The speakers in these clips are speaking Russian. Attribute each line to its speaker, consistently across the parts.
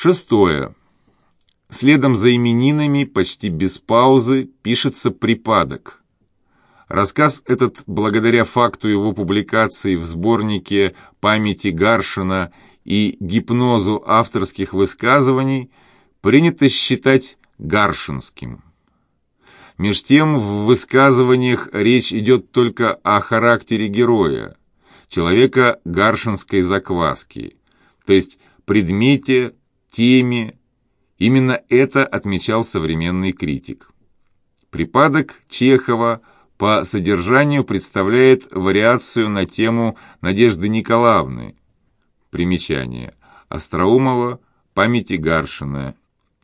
Speaker 1: Шестое. Следом за именинами, почти без паузы, пишется припадок. Рассказ этот, благодаря факту его публикации в сборнике «Памяти Гаршина» и гипнозу авторских высказываний, принято считать гаршинским. Меж тем, в высказываниях речь идет только о характере героя, человека гаршинской закваски, то есть предмете, теме, Именно это отмечал современный критик. Припадок Чехова по содержанию представляет вариацию на тему Надежды Николаевны. Примечание. Остроумова, памяти Гаршина.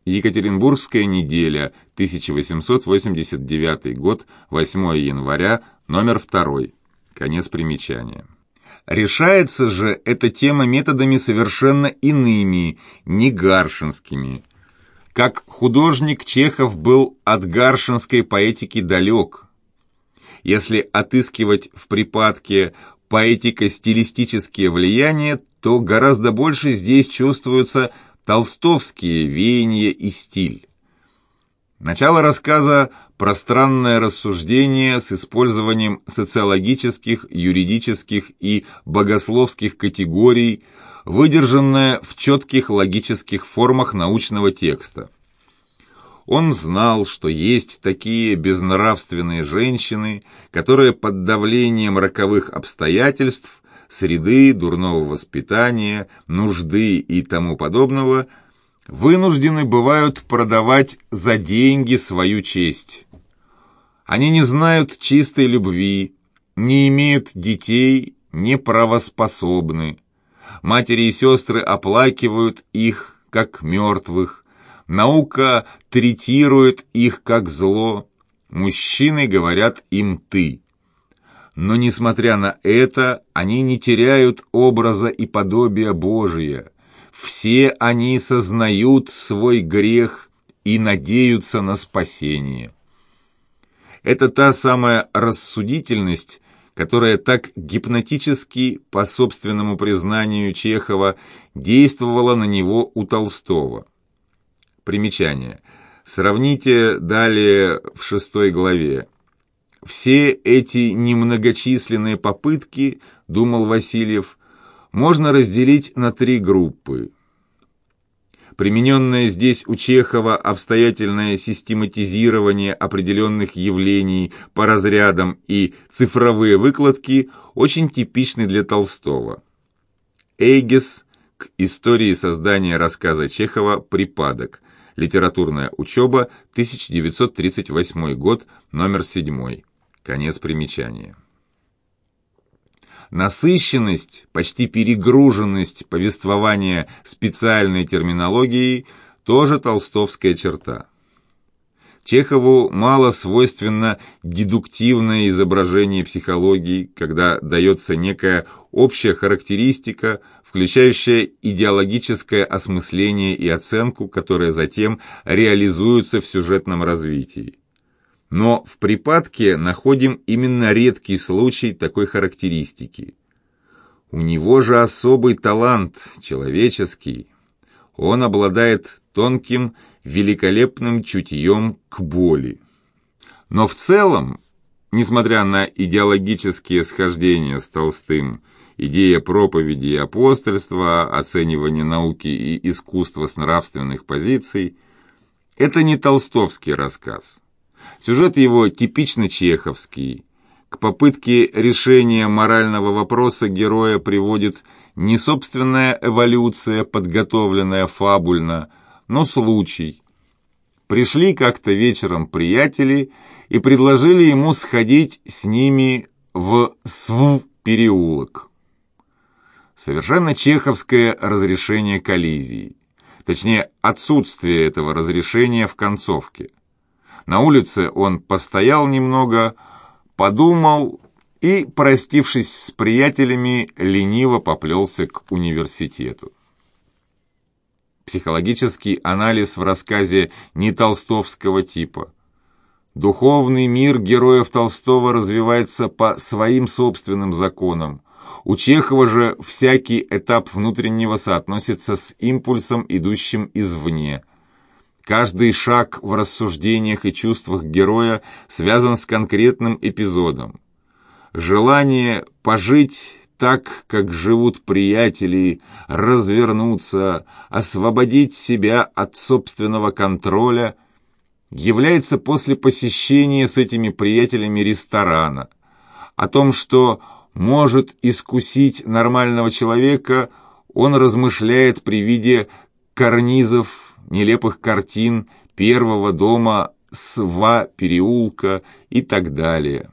Speaker 1: Екатеринбургская неделя, 1889 год, 8 января, номер 2. Конец примечания. Решается же эта тема методами совершенно иными, не гаршинскими – как художник Чехов был от гаршинской поэтики далек. Если отыскивать в припадке поэтико-стилистические влияния, то гораздо больше здесь чувствуются толстовские веяния и стиль. Начало рассказа – пространное рассуждение с использованием социологических, юридических и богословских категорий – выдержанное в четких логических формах научного текста. Он знал, что есть такие безнравственные женщины, которые под давлением роковых обстоятельств, среды, дурного воспитания, нужды и тому подобного вынуждены бывают продавать за деньги свою честь. Они не знают чистой любви, не имеют детей, не правоспособны. Матери и сестры оплакивают их, как мертвых. Наука третирует их, как зло. Мужчины говорят им «ты». Но, несмотря на это, они не теряют образа и подобия Божия. Все они сознают свой грех и надеются на спасение. Это та самая рассудительность, которая так гипнотически, по собственному признанию Чехова, действовала на него у Толстого. Примечание. Сравните далее в шестой главе. Все эти немногочисленные попытки, думал Васильев, можно разделить на три группы – Примененное здесь у Чехова обстоятельное систематизирование определенных явлений по разрядам и цифровые выкладки очень типичны для Толстого. Эйгес к истории создания рассказа Чехова «Припадок», Литературная учеба, 1938 год, номер 7. Конец примечания. Насыщенность, почти перегруженность повествования специальной терминологией – тоже толстовская черта. Чехову мало свойственно дедуктивное изображение психологии, когда дается некая общая характеристика, включающая идеологическое осмысление и оценку, которая затем реализуется в сюжетном развитии. Но в припадке находим именно редкий случай такой характеристики. У него же особый талант, человеческий. Он обладает тонким, великолепным чутьем к боли. Но в целом, несмотря на идеологические схождения с Толстым, идея проповеди и апостольства, оценивание науки и искусства с нравственных позиций, это не толстовский рассказ. Сюжет его типично чеховский. К попытке решения морального вопроса героя приводит не собственная эволюция, подготовленная фабульно, но случай. Пришли как-то вечером приятели и предложили ему сходить с ними в СВ переулок. Совершенно чеховское разрешение коллизии. Точнее, отсутствие этого разрешения в концовке. На улице он постоял немного, подумал и, простившись с приятелями, лениво поплелся к университету. Психологический анализ в рассказе не толстовского типа. Духовный мир героев Толстого развивается по своим собственным законам. У Чехова же всякий этап внутреннего соотносится с импульсом, идущим извне. Каждый шаг в рассуждениях и чувствах героя связан с конкретным эпизодом. Желание пожить так, как живут приятели, развернуться, освободить себя от собственного контроля, является после посещения с этими приятелями ресторана. О том, что может искусить нормального человека, он размышляет при виде карнизов, нелепых картин, первого дома, сва переулка и так далее.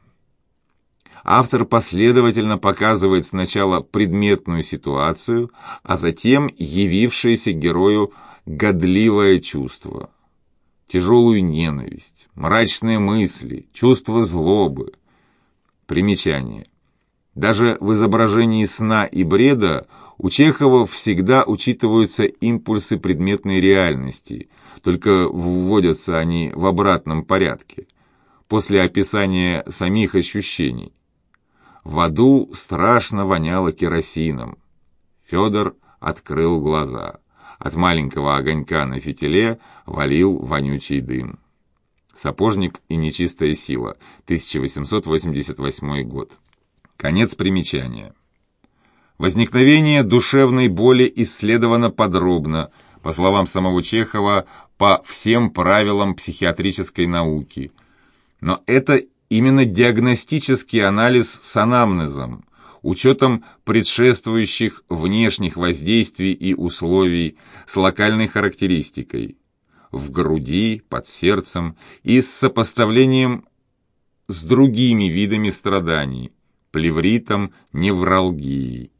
Speaker 1: Автор последовательно показывает сначала предметную ситуацию, а затем явившееся герою годливое чувство. Тяжелую ненависть, мрачные мысли, чувство злобы. Примечание. Даже в изображении сна и бреда у Чехова всегда учитываются импульсы предметной реальности, только вводятся они в обратном порядке, после описания самих ощущений. В аду страшно воняло керосином. Федор открыл глаза. От маленького огонька на фитиле валил вонючий дым. Сапожник и нечистая сила, 1888 год. Конец примечания. Возникновение душевной боли исследовано подробно, по словам самого Чехова, по всем правилам психиатрической науки. Но это именно диагностический анализ с анамнезом, учетом предшествующих внешних воздействий и условий с локальной характеристикой в груди, под сердцем и с сопоставлением с другими видами страданий, плевритом, невралгией.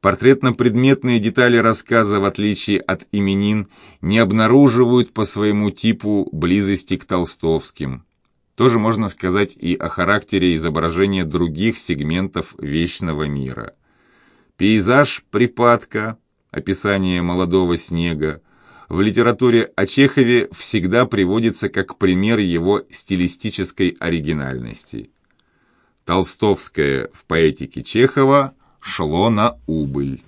Speaker 1: Портретно-предметные детали рассказа, в отличие от именин, не обнаруживают по своему типу близости к толстовским. Тоже можно сказать и о характере изображения других сегментов вечного мира. Пейзаж припадка, описание молодого снега, в литературе о Чехове всегда приводится как пример его стилистической оригинальности. Толстовское в поэтике Чехова шло на убыль.